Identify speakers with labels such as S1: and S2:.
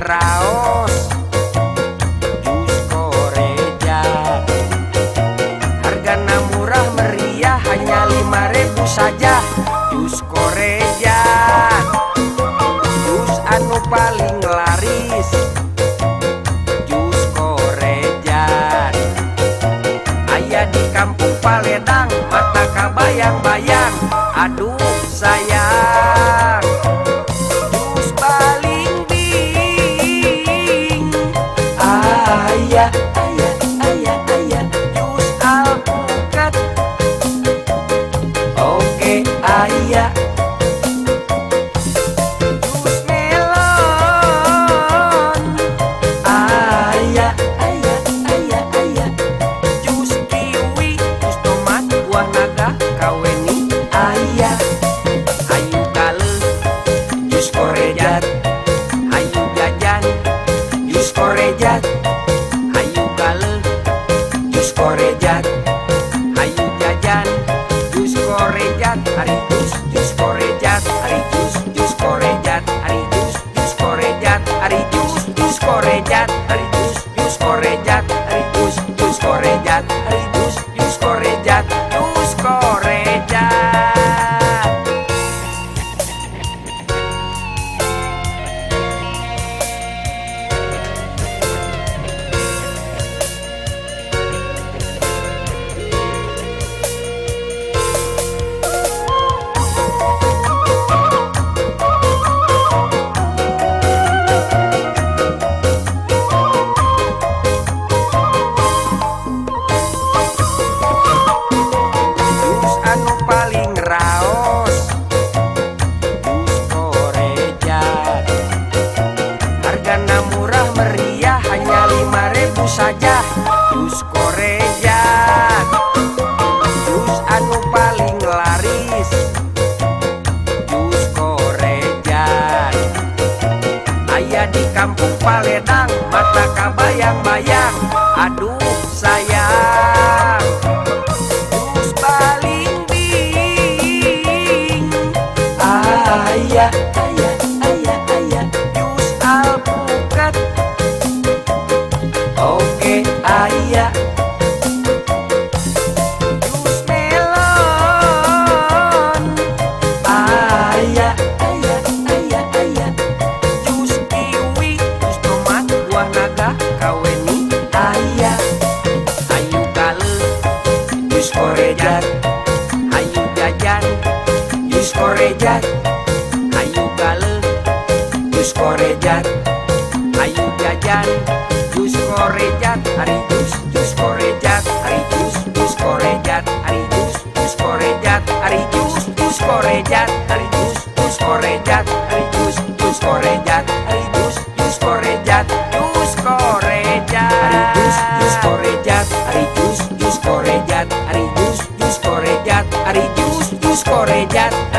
S1: raos Jus koreja. Hargana murah meriah hanya 5000 saja. Jus koreja Jus anu paling laris. Jus koreja. Ayah di kampung Paledang mata kabayang-bayang. Aduh я korrikat, kampung Paledang mata kabayang-bayang. Aduh. Korejat Ayu kale, jus korejat Ayu jajan, jus korejat Hari jus, jus korejat Hari jus, jus korejat Hari jus, jus korejat Hari jus, jus korejat Hari jus, jus korejat Hari jus, jus korejat Hari jus, jus korejat Jus korejat Hari jus, jus korejat Hari jus, jus korejat Hari jus, jus korejat Hari jus, jus korejat